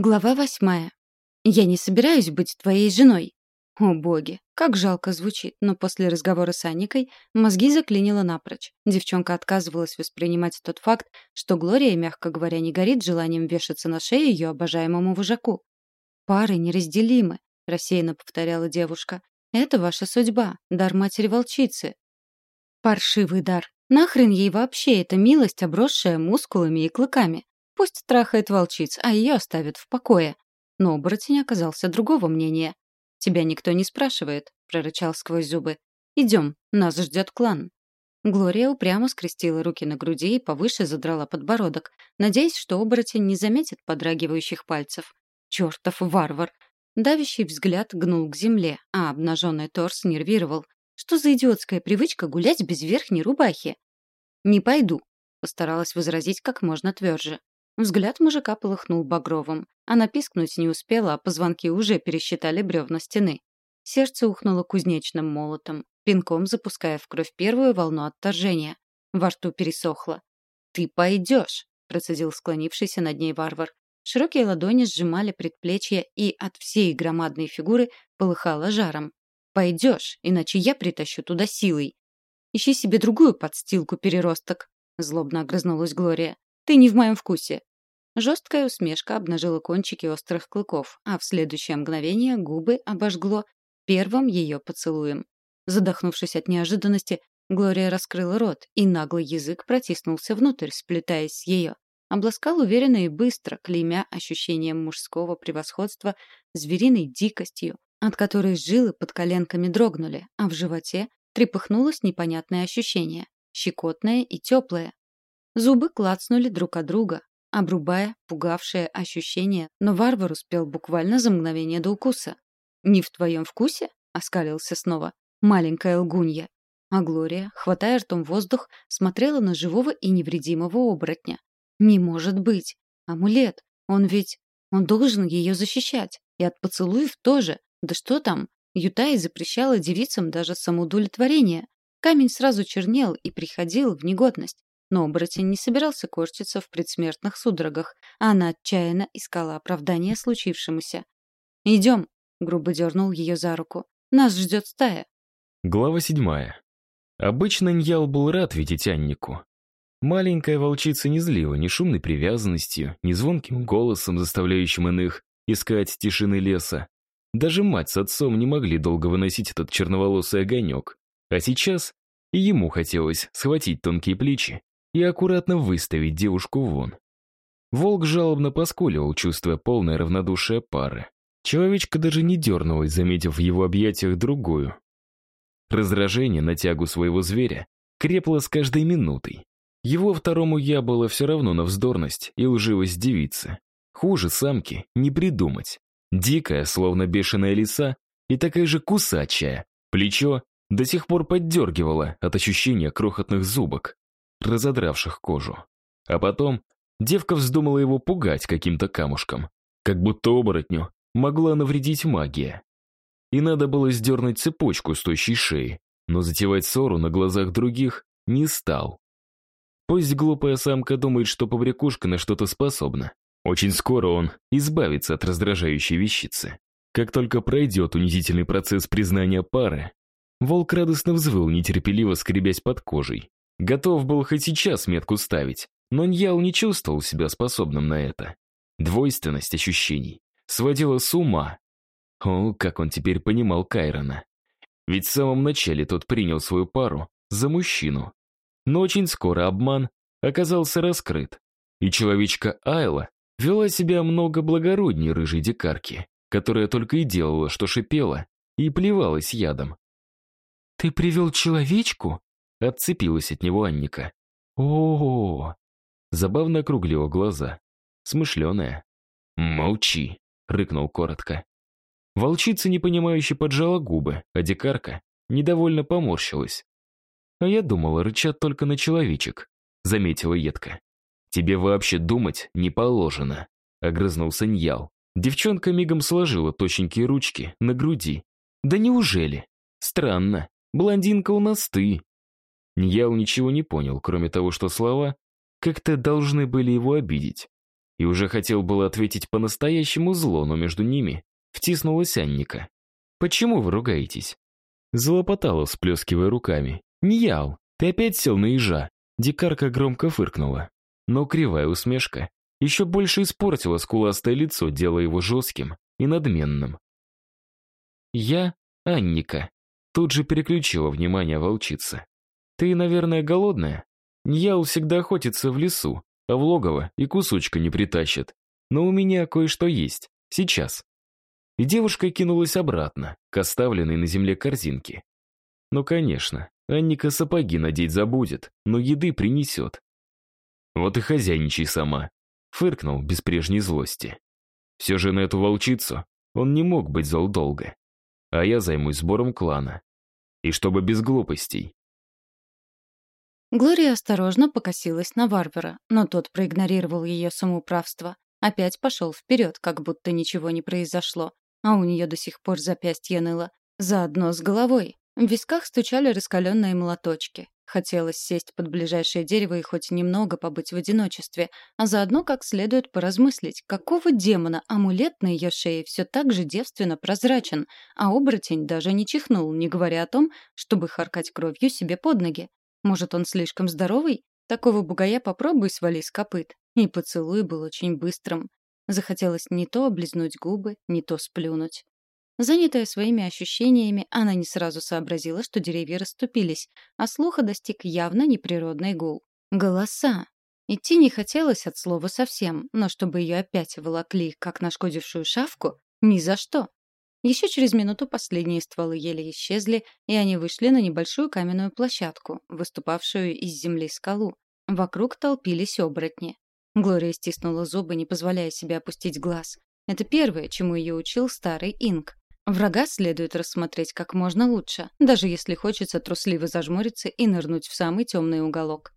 Глава восьмая. «Я не собираюсь быть твоей женой». О боги, как жалко звучит, но после разговора с Анникой мозги заклинило напрочь. Девчонка отказывалась воспринимать тот факт, что Глория, мягко говоря, не горит желанием вешаться на шею ее обожаемому вожаку. «Пары неразделимы», — рассеянно повторяла девушка. «Это ваша судьба, дар матери-волчицы». Паршивый дар. Нахрен ей вообще эта милость, обросшая мускулами и клыками? Пусть трахает волчиц, а ее оставят в покое. Но оборотень оказался другого мнения. «Тебя никто не спрашивает», — прорычал сквозь зубы. «Идем, нас ждет клан». Глория упрямо скрестила руки на груди и повыше задрала подбородок, надеясь, что оборотень не заметит подрагивающих пальцев. Чертов варвар! Давящий взгляд гнул к земле, а обнаженный торс нервировал. Что за идиотская привычка гулять без верхней рубахи? «Не пойду», — постаралась возразить как можно тверже. Взгляд мужика полыхнул багровым. Она пискнуть не успела, а позвонки уже пересчитали бревна стены. Сердце ухнуло кузнечным молотом, пинком запуская в кровь первую волну отторжения. Во рту пересохло. «Ты пойдешь!» — процедил склонившийся над ней варвар. Широкие ладони сжимали предплечья, и от всей громадной фигуры полыхало жаром. «Пойдешь, иначе я притащу туда силой. Ищи себе другую подстилку, переросток!» — злобно огрызнулась Глория. «Ты не в моем вкусе. Жесткая усмешка обнажила кончики острых клыков, а в следующее мгновение губы обожгло первым ее поцелуем. Задохнувшись от неожиданности, Глория раскрыла рот, и наглый язык протиснулся внутрь, сплетаясь с ее. Обласкал уверенно и быстро, клеймя ощущением мужского превосходства звериной дикостью, от которой жилы под коленками дрогнули, а в животе трепыхнулось непонятное ощущение, щекотное и теплое. Зубы клацнули друг от друга, обрубая пугавшее ощущение, но варвар успел буквально за мгновение до укуса. «Не в твоем вкусе?» — оскалился снова. «Маленькая лгунья». А Глория, хватая ртом воздух, смотрела на живого и невредимого оборотня. «Не может быть! Амулет! Он ведь... Он должен ее защищать. И от поцелуев тоже. Да что там? Ютай запрещала девицам даже самоудовлетворение. Камень сразу чернел и приходил в негодность. Но оборотень не собирался корчиться в предсмертных судорогах, а она отчаянно искала оправдание случившемуся. «Идем», — грубо дернул ее за руку. «Нас ждет стая». Глава седьмая. Обычно Ньял был рад видеть Аннику. Маленькая волчица не злила ни шумной привязанностью, ни звонким голосом, заставляющим иных искать тишины леса. Даже мать с отцом не могли долго выносить этот черноволосый огонек. А сейчас и ему хотелось схватить тонкие плечи и аккуратно выставить девушку вон. Волк жалобно поскуливал, чувствуя полное равнодушие пары. Человечка даже не дернулась, заметив в его объятиях другую. Раздражение на тягу своего зверя крепло с каждой минутой. Его второму я было все равно на вздорность и лживость девицы. Хуже самки не придумать. Дикая, словно бешеная лиса, и такая же кусачая. Плечо до сих пор поддергивало от ощущения крохотных зубок разодравших кожу. А потом девка вздумала его пугать каким-то камушком, как будто оборотню могла навредить магия. И надо было сдернуть цепочку с тощей шеи, но затевать ссору на глазах других не стал. Пусть глупая самка думает, что побрякушка на что-то способна. Очень скоро он избавится от раздражающей вещицы. Как только пройдет унизительный процесс признания пары, волк радостно взвыл, нетерпеливо скребясь под кожей. Готов был хоть сейчас метку ставить, но Ньял не чувствовал себя способным на это. Двойственность ощущений сводила с ума. О, как он теперь понимал Кайрона. Ведь в самом начале тот принял свою пару за мужчину. Но очень скоро обман оказался раскрыт, и человечка Айла вела себя много благороднее рыжей дикарки, которая только и делала, что шипела и плевалась ядом. «Ты привел человечку?» Отцепилась от него Анника. о, -о, -о Забавно округлила глаза. Смышленая. «Молчи!» — рыкнул коротко. Волчица непонимающе поджала губы, а дикарка недовольно поморщилась. «А я думала, рычат только на человечек», — заметила едко. «Тебе вообще думать не положено», — огрызнулся Ньял. Девчонка мигом сложила точенькие ручки на груди. «Да неужели? Странно. Блондинка у нас ты, Ньял ничего не понял, кроме того, что слова как-то должны были его обидеть. и уже хотел было ответить по-настоящему зло, но между ними втиснулась Анника. «Почему вы ругаетесь?» Залопотала, всплескивая руками. «Ньял, ты опять сел на ежа?» Дикарка громко фыркнула. Но кривая усмешка еще больше испортила скуластое лицо, делая его жестким и надменным. «Я Анника», тут же переключила внимание волчица. «Ты, наверное, голодная? Ньял всегда охотится в лесу, а в логово и кусочка не притащит. Но у меня кое-что есть. Сейчас». И девушка кинулась обратно, к оставленной на земле корзинке. Ну, конечно, Анника сапоги надеть забудет, но еды принесет. Вот и хозяйничай сама, фыркнул без прежней злости. Все же на эту волчицу он не мог быть зол долго. А я займусь сбором клана. И чтобы без глупостей. Глория осторожно покосилась на Варвара, но тот проигнорировал ее самоуправство. Опять пошел вперед, как будто ничего не произошло, а у нее до сих пор запястье ныло. Заодно с головой. В висках стучали раскаленные молоточки. Хотелось сесть под ближайшее дерево и хоть немного побыть в одиночестве, а заодно как следует поразмыслить, какого демона амулет на ее шее все так же девственно прозрачен, а оборотень даже не чихнул, не говоря о том, чтобы харкать кровью себе под ноги. Может, он слишком здоровый? Такого бугая попробуй свали с копыт. И поцелуй был очень быстрым. Захотелось не то облизнуть губы, не то сплюнуть. Занятая своими ощущениями, она не сразу сообразила, что деревья расступились, а слуха достиг явно неприродный гул. Голоса. Идти не хотелось от слова совсем, но чтобы ее опять волокли, как нашкодившую шавку, ни за что. Еще через минуту последние стволы еле исчезли, и они вышли на небольшую каменную площадку, выступавшую из земли скалу. Вокруг толпились оборотни. Глория стиснула зубы, не позволяя себе опустить глаз. Это первое, чему ее учил старый Инг. Врага следует рассмотреть как можно лучше, даже если хочется трусливо зажмуриться и нырнуть в самый темный уголок.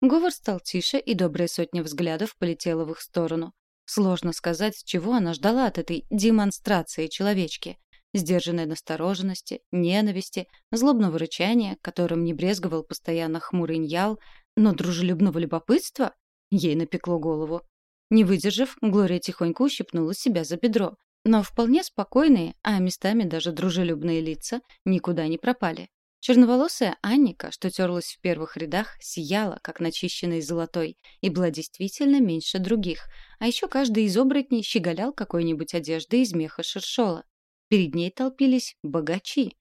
Говор стал тише, и добрая сотня взглядов полетела в их сторону. Сложно сказать, чего она ждала от этой демонстрации человечки. Сдержанной настороженности, ненависти, злобного рычания, которым не брезговал постоянно хмурый Ньял, но дружелюбного любопытства ей напекло голову. Не выдержав, Глория тихонько ущипнула себя за бедро. Но вполне спокойные, а местами даже дружелюбные лица никуда не пропали. Черноволосая Анника, что терлась в первых рядах, сияла, как начищенной золотой, и была действительно меньше других. А еще каждый из оборотней щеголял какой-нибудь одеждой из меха шершола. Перед ней толпились богачи.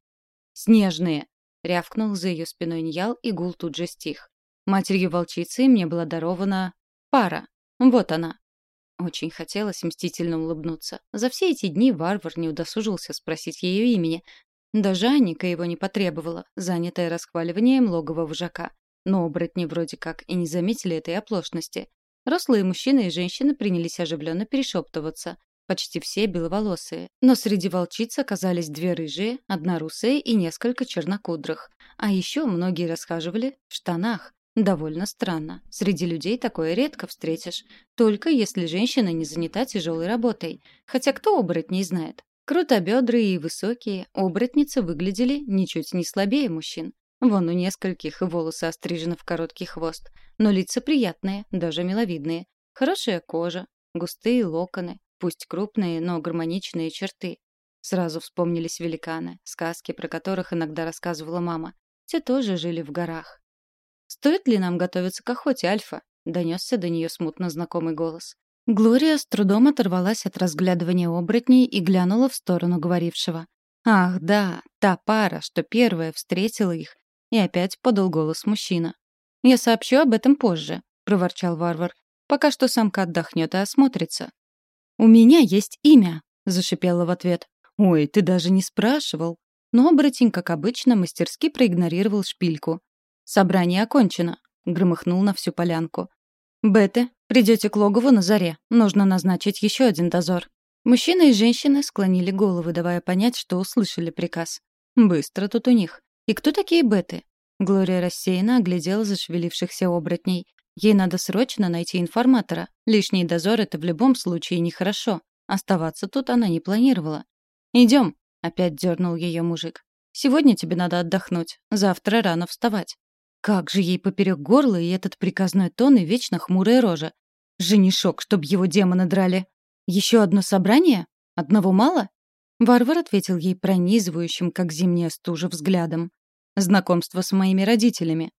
«Снежные!» — рявкнул за ее спиной Ньял, и гул тут же стих. Матерью волчицы мне была дарована пара. Вот она. Очень хотелось мстительно улыбнуться. За все эти дни варвар не удосужился спросить ее имени, даже Анника его не потребовала, занятая расхваливанием логова вожака. Но оборотни вроде как и не заметили этой оплошности. Рослые мужчины и женщины принялись оживленно перешептываться. Почти все беловолосые. Но среди волчиц оказались две рыжие, одна русая и несколько чернокудрых. А еще многие расхаживали в штанах. Довольно странно. Среди людей такое редко встретишь. Только если женщина не занята тяжелой работой. Хотя кто оборотней знает? Крутобедрые и высокие, оборотницы выглядели ничуть не слабее мужчин. Вон у нескольких волосы острижены в короткий хвост, но лица приятные, даже миловидные. Хорошая кожа, густые локоны, пусть крупные, но гармоничные черты. Сразу вспомнились великаны, сказки, про которых иногда рассказывала мама. Те тоже жили в горах. «Стоит ли нам готовиться к охоте, Альфа?» — донесся до нее смутно знакомый голос. Глория с трудом оторвалась от разглядывания оборотней и глянула в сторону говорившего. Ах, да, та пара, что первая встретила их, и опять подал голос мужчина. «Я сообщу об этом позже», — проворчал варвар. «Пока что самка отдохнет и осмотрится». «У меня есть имя», — зашипела в ответ. «Ой, ты даже не спрашивал». Но оборотень, как обычно, мастерски проигнорировал шпильку. «Собрание окончено», — громыхнул на всю полянку. «Беты, придете к логову на заре. Нужно назначить еще один дозор». Мужчина и женщина склонили головы, давая понять, что услышали приказ. Быстро тут у них. И кто такие беты? Глория рассеянно оглядела зашевелившихся оборотней. Ей надо срочно найти информатора. Лишний дозор — это в любом случае нехорошо. Оставаться тут она не планировала. «Идем», — опять дернул ее мужик. «Сегодня тебе надо отдохнуть. Завтра рано вставать». Как же ей поперек горла и этот приказной тон и вечно хмурая рожа. Женишок, чтоб его демона драли. Еще одно собрание? Одного мало? Варвар ответил ей пронизывающим, как зимняя стужа, взглядом. Знакомство с моими родителями.